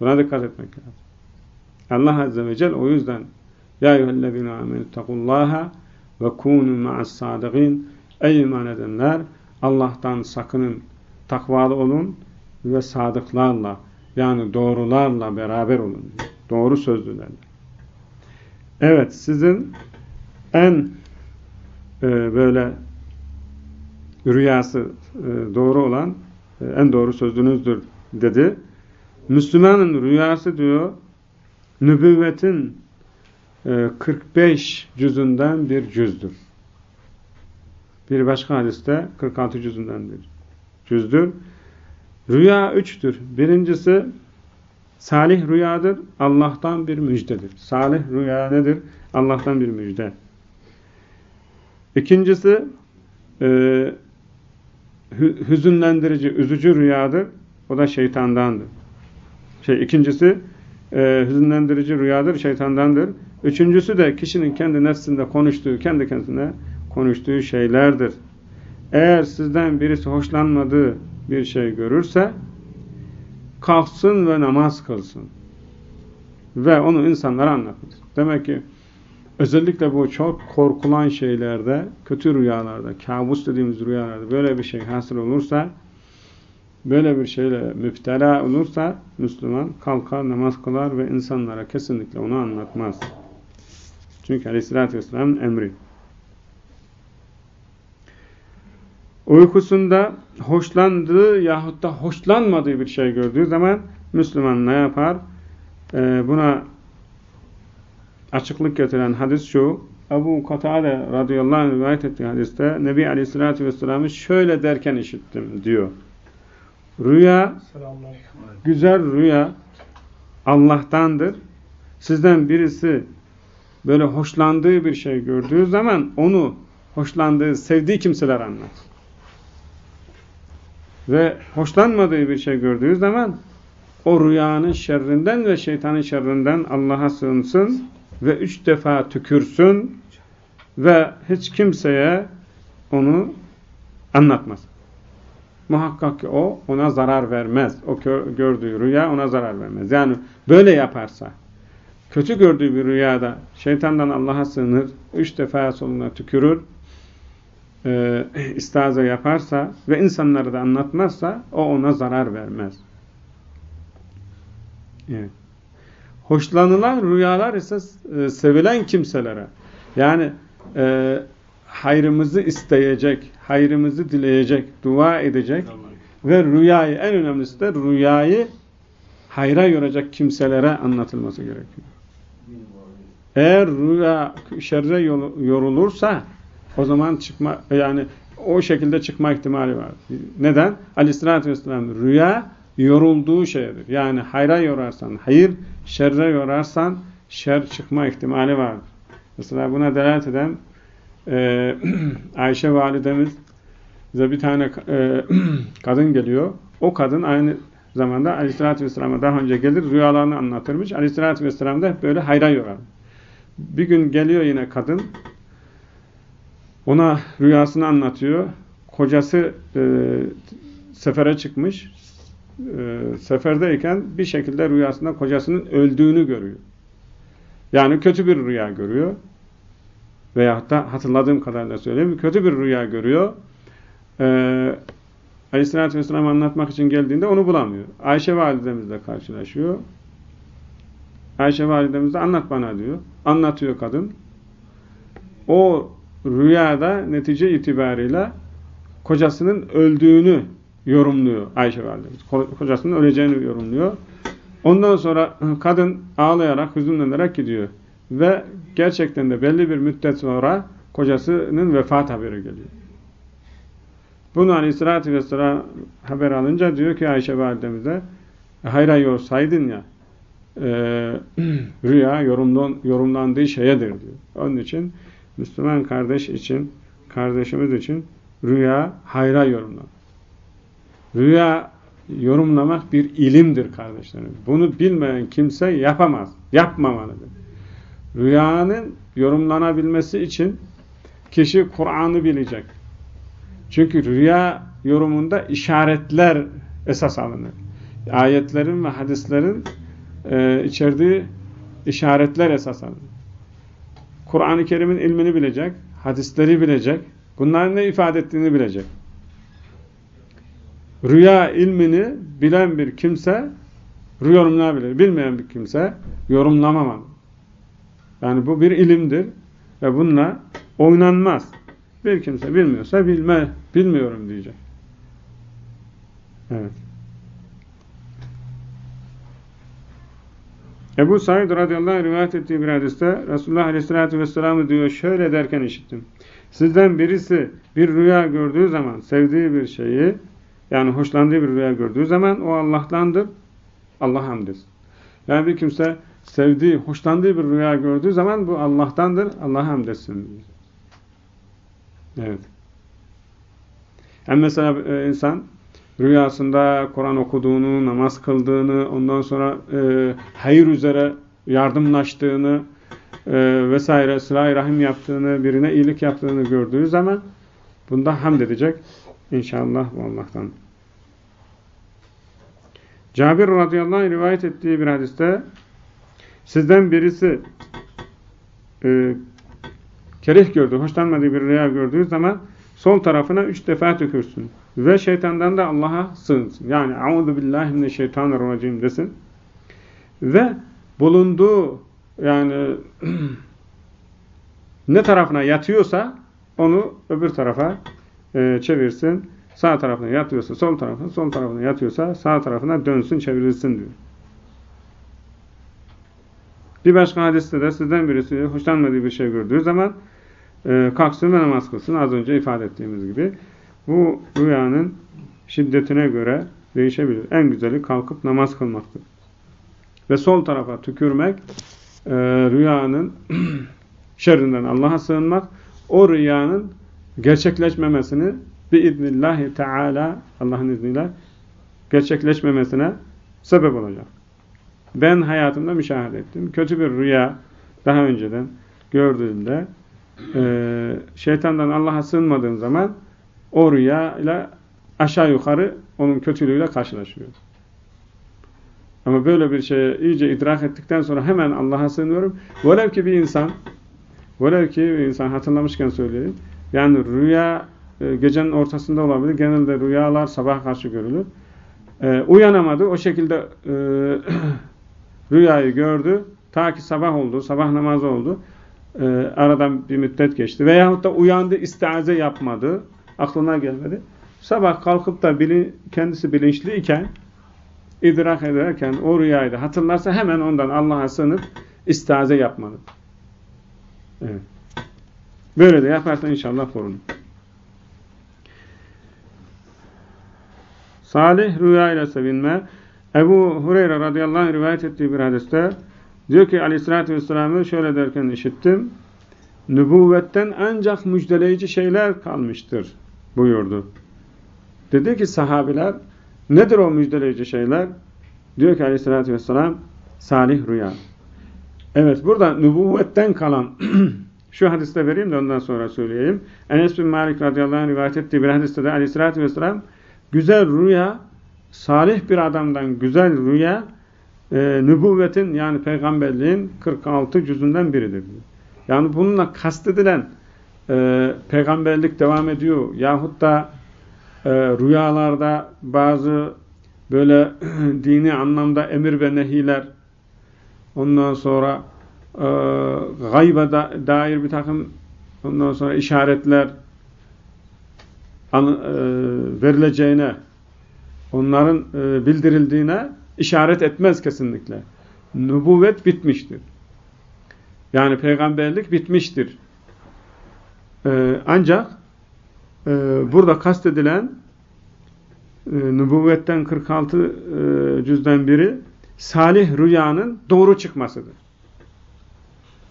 [SPEAKER 1] Buna dikkat etmek lazım. Allah Azze ve Celle o yüzden Ya eyyühellezine amenüttekullaha ve kûnü ma'as-sâdıgîn Ey iman edenler Allah'tan sakının, takvalı olun ve sadıklarla yani doğrularla beraber olun. Doğru sözlülerle. Evet sizin en e, böyle rüyası e, doğru olan e, en doğru sözünüzdür dedi. Müslümanın rüyası diyor nübüvvetin e, 45 cüzünden bir cüzdür. Bir başka hadiste 46 cüzünden bir cüzdür. Rüya üçtür. Birincisi salih rüyadır. Allah'tan bir müjdedir. Salih rüya nedir? Allah'tan bir müjde. İkincisi e, hüzünlendirici, üzücü rüyadır. O da şeytandandır. Şey, ikincisi e, hüzünlendirici rüyadır, şeytandandır. Üçüncüsü de kişinin kendi nefsinde konuştuğu, kendi kendine konuştuğu şeylerdir. Eğer sizden birisi hoşlanmadığı bir şey görürse kalksın ve namaz kılsın. Ve onu insanlara anlatır. Demek ki özellikle bu çok korkulan şeylerde, kötü rüyalarda, kabus dediğimiz rüyalarda böyle bir şey hasıl olursa böyle bir şeyle müptela olursa Müslüman kalkar, namaz kılar ve insanlara kesinlikle onu anlatmaz. Çünkü aleyhissalatü vesselamın emri. Uykusunda hoşlandığı yahut da hoşlanmadığı bir şey gördüğü zaman Müslüman ne yapar? Ee, buna açıklık getiren hadis şu. Ebu Katade radıyallahu anh rivayet ettiği hadiste Nebi aleyhissalatü vesselam'ı şöyle derken işittim diyor. Rüya, güzel rüya Allah'tandır. Sizden birisi böyle hoşlandığı bir şey gördüğü zaman onu hoşlandığı, sevdiği kimseler anlat. Ve hoşlanmadığı bir şey gördüğü zaman o rüyanın şerrinden ve şeytanın şerrinden Allah'a sığınsın ve üç defa tükürsün ve hiç kimseye onu anlatmaz. Muhakkak ki o ona zarar vermez. O gördüğü rüya ona zarar vermez. Yani böyle yaparsa kötü gördüğü bir rüyada şeytandan Allah'a sığınır, üç defa soluna tükürür, e, istaza yaparsa ve insanları da anlatmazsa o ona zarar vermez. Evet. Hoşlanılan rüyalar ise e, sevilen kimselere yani e, hayrımızı isteyecek, hayrımızı dileyecek, dua edecek ve rüyayı en önemlisi de rüyayı hayra yoracak kimselere anlatılması gerekiyor. Eğer rüya şerre yorulursa o zaman çıkma yani o şekilde çıkma ihtimali var. Neden? Aleyhissalatü vesselam rüya yorulduğu şeydir. Yani hayra yorarsan hayır, şerre yorarsan şer çıkma ihtimali vardır. Mesela buna delalet eden e, Ayşe validemiz bize bir tane e, kadın geliyor. O kadın aynı zamanda Aleyhisselatü Vesselam'a daha önce gelir rüyalarını anlatırmış. Aleyhisselatü Vesselam da böyle hayra yorar. Bir gün geliyor yine kadın. Ona rüyasını anlatıyor. Kocası e, sefere çıkmış. E, seferdeyken bir şekilde rüyasında kocasının öldüğünü görüyor. Yani kötü bir rüya görüyor. Veyahut da hatırladığım kadarıyla söyleyeyim. Kötü bir rüya görüyor. Ee, Aleyhisselatü Vesselam anlatmak için geldiğinde onu bulamıyor. Ayşe validemizle karşılaşıyor. Ayşe validemiz de anlat bana diyor. Anlatıyor kadın. O rüyada netice itibariyle kocasının öldüğünü yorumluyor Ayşe validemiz. Kocasının öleceğini yorumluyor. Ondan sonra kadın ağlayarak, hüzünlenerek gidiyor. Ve gerçekten de belli bir müddet sonra kocasının vefat haberi geliyor. Bunu aleyhissalatü vesselam haber alınca diyor ki Ayşe validemize hayra yorsaydın ya e, rüya yorumlan, yorumlandığı şeyedir diyor. Onun için Müslüman kardeş için kardeşimiz için rüya hayra yorumlan. Rüya yorumlamak bir ilimdir kardeşlerim. Bunu bilmeyen kimse yapamaz. Yapmamalıdır. Rüyanın yorumlanabilmesi için kişi Kur'an'ı bilecek. Çünkü rüya yorumunda işaretler esas alınır. Ayetlerin ve hadislerin e, içerdiği işaretler esas alınır. Kur'an-ı Kerim'in ilmini bilecek, hadisleri bilecek, bunların ne ifade ettiğini bilecek. Rüya ilmini bilen bir kimse yorumlayabilir. Bilmeyen bir kimse yorumlamamalı. Yani bu bir ilimdir ve bununla oynanmaz. Bir kimse bilmiyorsa bilme, bilmiyorum diyecek. Evet. Ebu Said radıyallahu anh rivayet ettiği bir hadiste Resulullah aleyhissalatü vesselam'ı diyor şöyle derken işittim. Sizden birisi bir rüya gördüğü zaman sevdiği bir şeyi yani hoşlandığı bir rüya gördüğü zaman o Allah'tandır. Allah hamdir. Yani bir kimse sevdiği, hoşlandığı bir rüya gördüğü zaman bu Allah'tandır. Allah hamdetsin. Evet. Hem mesela e, insan rüyasında Kur'an okuduğunu, namaz kıldığını, ondan sonra e, hayır üzere yardımlaştığını e, vesaire, sıla rahim yaptığını, birine iyilik yaptığını gördüğü zaman bunda hamd edecek. İnşallah bu Allah'tan. Cabir radıyallahu anh rivayet ettiği bir hadiste sizden birisi e, kerih gördü, hoşlanmadığı bir rüya gördüğü zaman sol tarafına üç defa tükürsün. Ve şeytandan da Allah'a sığınsın. Yani Euzu billahi mineşşeytanirracim desin. Ve bulunduğu yani ne tarafına yatıyorsa onu öbür tarafa e, çevirsin. Sağ tarafına yatıyorsa sol tarafına, sol tarafına yatıyorsa sağ tarafına dönsün, çevirilsin diyor. Bir başka hadiste de sizden birisi hoşlanmadığı bir şey gördüğü zaman e, kalksın ve namaz kılsın. Az önce ifade ettiğimiz gibi. Bu rüyanın şiddetine göre değişebilir. En güzeli kalkıp namaz kılmaktır. Ve sol tarafa tükürmek e, rüyanın şerrinden Allah'a sığınmak o rüyanın gerçekleşmemesini biiznillahü teala Allah'ın izniyle gerçekleşmemesine sebep olacak. Ben hayatımda müşahede ettim. Kötü bir rüya daha önceden gördüğümde e, şeytandan Allah'a sığınmadığım zaman o rüya ile aşağı yukarı onun kötülüğüyle karşılaşıyor. Ama böyle bir şeye iyice idrak ettikten sonra hemen Allah'a sığınıyorum. Velev ki bir insan velev ki bir insan hatırlamışken söyleyeyim. Yani rüya e, gecenin ortasında olabilir. Genelde rüyalar sabah karşı görülür. E, uyanamadı. O şekilde e, rüyayı gördü. Ta ki sabah oldu. Sabah namazı oldu. E, aradan bir müddet geçti. Veyahut da uyandı. istiaze yapmadı. Aklına gelmedi. Sabah kalkıp da bilin, kendisi bilinçli iken idrak ederken o rüyayı da hatırlarsa hemen ondan Allah'a sığınıp istiaze yapmalı. Evet. Böyle de yaparsan inşallah korunur. Salih rüya ile sevinme. Ebu Hureyre radıyallahu anh rivayet ettiği bir hadiste diyor ki aleyhissalatü vesselam'ı şöyle derken işittim. Nübüvvetten ancak müjdeleyici şeyler kalmıştır buyurdu. Dedi ki sahabiler nedir o müjdeleyici şeyler? Diyor ki aleyhissalatü vesselam salih rüya. Evet burada nübüvvetten kalan şu hadiste vereyim de ondan sonra söyleyeyim. Enes bin Malik radıyallahu anh rivayet ettiği bir hadiste de aleyhissalatü vesselam güzel rüya salih bir adamdan güzel rüya e, nübüvvetin yani peygamberliğin 46 cüzünden biridir. Yani bununla kastedilen e, peygamberlik devam ediyor yahut da e, rüyalarda bazı böyle dini anlamda emir ve nehiler ondan sonra e, gayba da, dair bir takım ondan sonra işaretler verileceğine onların e, bildirildiğine işaret etmez kesinlikle. Nübüvvet bitmiştir. Yani peygamberlik bitmiştir. E, ancak e, burada kastedilen e, nübüvvetten 46 e, cüzden biri salih rüyanın doğru çıkmasıdır.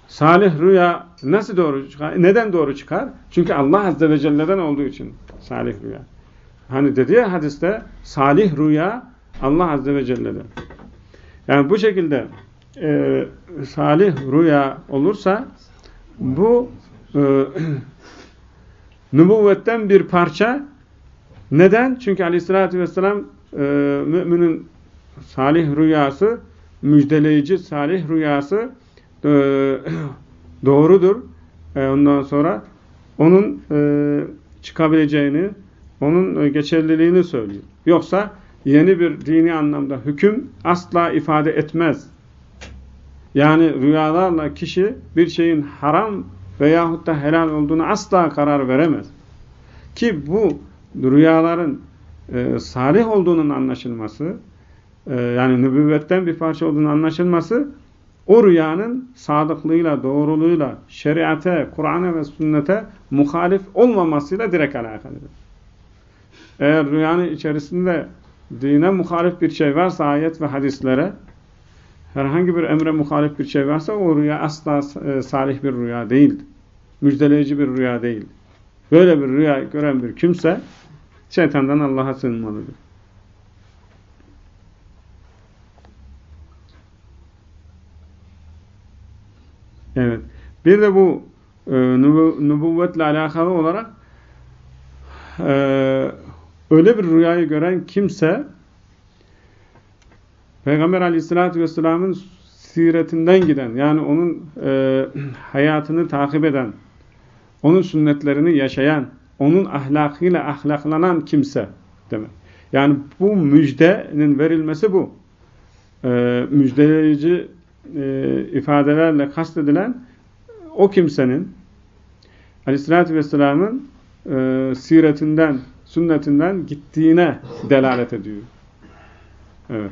[SPEAKER 1] Salih rüya nasıl doğru çıkar? Neden doğru çıkar? Çünkü Allah Azze ve Celle'den olduğu için salih rüya. Hani dedi ya hadiste salih rüya Allah Azze ve Celle'den. Yani bu şekilde e, salih rüya olursa bu e, nübüvvetten bir parça neden? Çünkü aleyhissalatü vesselam e, müminin salih rüyası müjdeleyici salih rüyası e, doğrudur. E, ondan sonra onun e, çıkabileceğini onun e, geçerliliğini söylüyor. Yoksa yeni bir dini anlamda hüküm asla ifade etmez. Yani rüyalarla kişi bir şeyin haram veyahut da helal olduğunu asla karar veremez. Ki bu rüyaların e, salih olduğunun anlaşılması, e, yani nübüvvetten bir parça olduğunun anlaşılması, o rüyanın sadıklığıyla, doğruluğuyla, şeriate, Kur'an'a ve sünnete muhalif olmamasıyla direkt alakalıdır. Eğer rüyanın içerisinde dine muhalif bir şey varsa ayet ve hadislere, herhangi bir emre muhalif bir şey varsa o rüya asla e, salih bir rüya değildir. Müjdeleyici bir rüya değil. Böyle bir rüya gören bir kimse şeytandan Allah'a sığınmalıdır. Evet. Bir de bu e, nübüvvetle alakalı olarak e, öyle bir rüyayı gören kimse Peygamber aleyhissalatü vesselamın siretinden giden yani onun e, hayatını takip eden onun sünnetlerini yaşayan onun ahlakıyla ahlaklanan kimse demek. Yani bu müjdenin verilmesi bu. Ee, müjdeleyici e, ifadelerle kastedilen o kimsenin Aleyhisselatü Vesselam'ın e, siretinden, sünnetinden gittiğine delalet ediyor. Evet.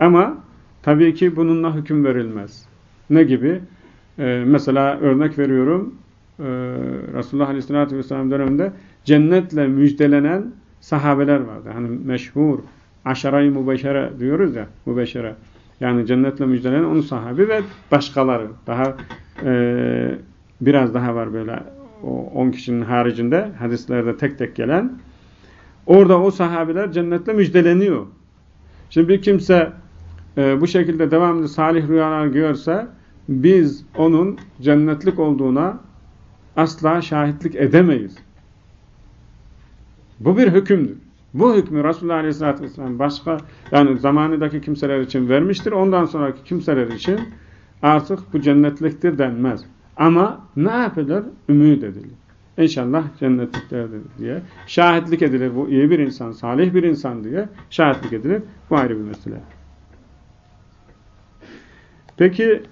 [SPEAKER 1] Ama tabii ki bununla hüküm verilmez. Ne gibi? Ee, mesela örnek veriyorum e, Resulullah Aleyhisselatü Vesselam döneminde cennetle müjdelenen sahabeler vardı. Hani meşhur aşarayı mübeşere diyoruz ya mübeşere. Yani cennetle müjdelenen onun sahabi ve başkaları. Daha e, biraz daha var böyle o 10 kişinin haricinde hadislerde tek tek gelen. Orada o sahabiler cennetle müjdeleniyor. Şimdi bir kimse e, bu şekilde devamlı salih rüyalar görse biz onun cennetlik olduğuna asla şahitlik edemeyiz. Bu bir hükümdür. Bu hükmü Resulullah Aleyhisselatü Vesselam başka yani zamanındaki kimseler için vermiştir. Ondan sonraki kimseler için artık bu cennetliktir denmez. Ama ne yapılır? Ümit edilir. İnşallah cennetliklerdir diye. Şahitlik edilir. Bu iyi bir insan, salih bir insan diye şahitlik edilir. Bu ayrı bir mesele. Peki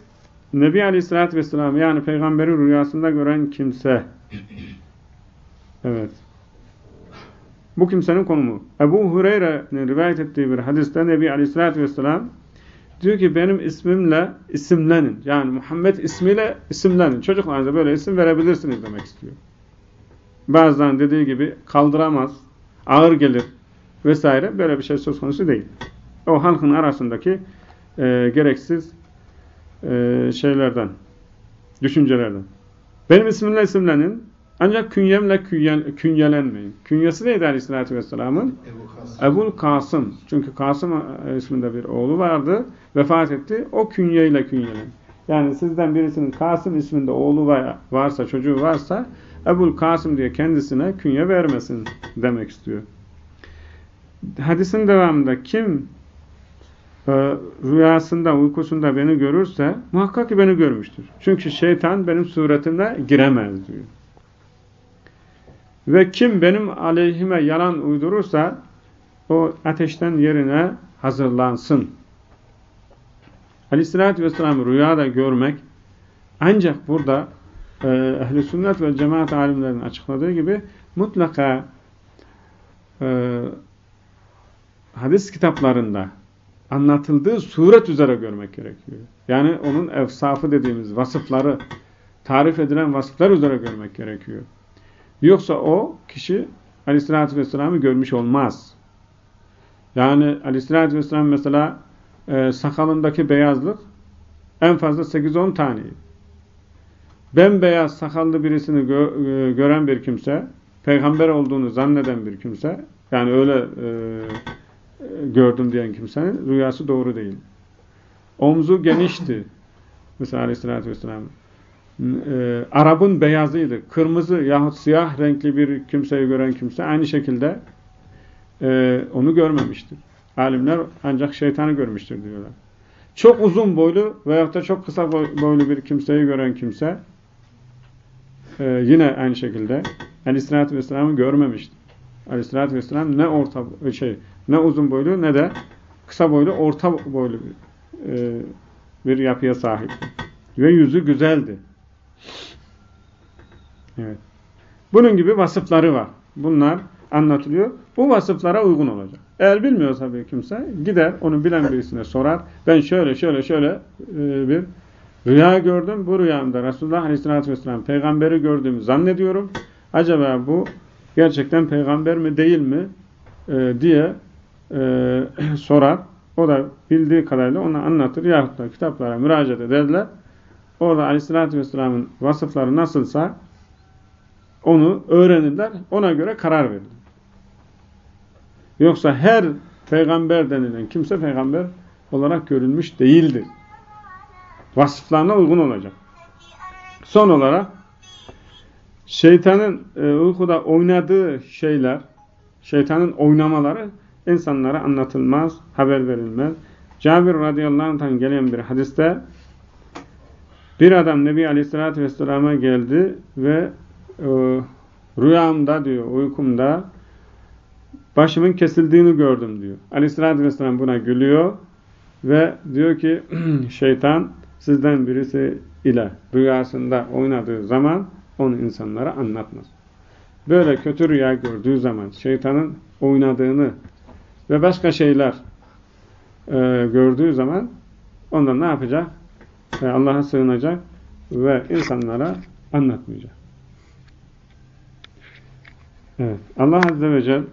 [SPEAKER 1] Nebi Aleyhisselatü Vesselam yani peygamberi rüyasında gören kimse evet bu kimsenin konumu. Ebu Hureyre'nin rivayet ettiği bir hadiste Nebi Aleyhisselatü Vesselam diyor ki benim ismimle isimlenin. Yani Muhammed ismiyle isimlenin. Çocuklarınıza böyle isim verebilirsiniz demek istiyor. Bazen dediği gibi kaldıramaz, ağır gelir vesaire böyle bir şey söz konusu değil. O halkın arasındaki e, gereksiz e, şeylerden, düşüncelerden. Benim ismimle isimlenin ancak künyemle künye, künyelenmeyin. Künyesi neydi Aleyhisselatü Vesselam'ın? Ebul Kasım. Çünkü Kasım isminde bir oğlu vardı. Vefat etti. O künyeyle künyelen. Yani sizden birisinin Kasım isminde oğlu varsa, çocuğu varsa Ebul Kasım diye kendisine künye vermesin demek istiyor. Hadisin devamında kim e, rüyasında, uykusunda beni görürse muhakkak ki beni görmüştür. Çünkü şeytan benim suretime giremez diyor. Ve kim benim aleyhime yalan uydurursa o ateşten yerine hazırlansın. Aleyhissalatü vesselam rüyada görmek ancak burada e, ehl sünnet ve cemaat alimlerinin açıkladığı gibi mutlaka e, hadis kitaplarında anlatıldığı suret üzere görmek gerekiyor. Yani onun efsafı dediğimiz vasıfları, tarif edilen vasıflar üzere görmek gerekiyor. Yoksa o kişi Aleyhisselatü Vesselam'ı görmüş olmaz. Yani Aleyhisselatü Vesselam mesela e, sakalındaki beyazlık en fazla 8-10 tane. Bembeyaz sakallı birisini gö e, gören bir kimse, peygamber olduğunu zanneden bir kimse, yani öyle e, gördüm diyen kimsenin rüyası doğru değil. Omzu genişti. Mesela Aleyhisselatü Vesselam e, Arap'ın beyazıydı. Kırmızı yahut siyah renkli bir kimseyi gören kimse aynı şekilde e, onu görmemiştir. Alimler ancak şeytanı görmüştür diyorlar. Çok uzun boylu veyahut da çok kısa boylu bir kimseyi gören kimse e, yine aynı şekilde Aleyhisselatü Vesselam'ı görmemiştir. Aleyhisselatü Vesselam ne orta şey ne uzun boylu ne de kısa boylu orta boylu bir, e, bir yapıya sahipti. Ve yüzü güzeldi. Evet. Bunun gibi vasıfları var. Bunlar anlatılıyor. Bu vasıflara uygun olacak. Eğer bilmiyorsa bir kimse gider onu bilen birisine sorar. Ben şöyle şöyle şöyle e, bir rüya gördüm. Bu rüyamda Resulullah Aleyhisselatü Vesselam peygamberi gördüğümü zannediyorum. Acaba bu gerçekten peygamber mi değil mi e, diye e, sorar. O da bildiği kadarıyla ona anlatır. Yahut da kitaplara müracaat ederler. Orada Aleyhisselatü Vesselam'ın vasıfları nasılsa onu öğrenirler. Ona göre karar verirler. Yoksa her peygamber denilen kimse peygamber olarak görülmüş değildir. Vasıflarına uygun olacak. Son olarak şeytanın e, uykuda oynadığı şeyler, şeytanın oynamaları insanlara anlatılmaz, haber verilmez. Cabir radıyallahu anh'tan gelen bir hadiste bir adam Nebi aleyhissalatü vesselama geldi ve e, Rüyamda diyor, uykumda başımın kesildiğini gördüm diyor. Aleyhissalatü vesselam buna gülüyor ve diyor ki şeytan sizden birisi ile rüyasında oynadığı zaman onu insanlara anlatmaz. Böyle kötü rüya gördüğü zaman şeytanın oynadığını ve başka şeyler e, gördüğü zaman ondan ne yapacak? Allah'a sığınacak ve insanlara anlatmayacak. Evet. Allah Azze ve Celle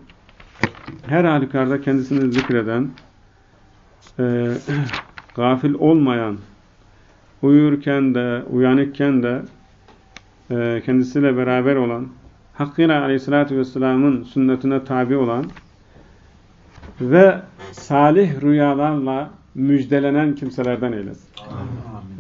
[SPEAKER 1] her halükarda kendisini zikreden, e, gafil olmayan, uyurken de, uyanıkken de e, kendisiyle beraber olan, hakkıyla aleyhissalatü vesselamın sünnetine tabi olan ve salih rüyalarla müjdelenen kimselerden eylesin. Evet.